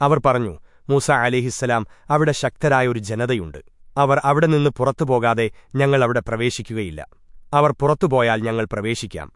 അവർ പറഞ്ഞു മൂസ അലിഹിസ്സലാം അവിടെ ശക്തരായ ഒരു ജനതയുണ്ട്. അവർ അവിടെ നിന്ന് പുറത്തു പോകാതെ ഞങ്ങൾ അവിടെ പ്രവേശിക്കുകയില്ല. അവർ പുറത്തുപോയാൽ ഞങ്ങൾ പ്രവേശിക്കാം.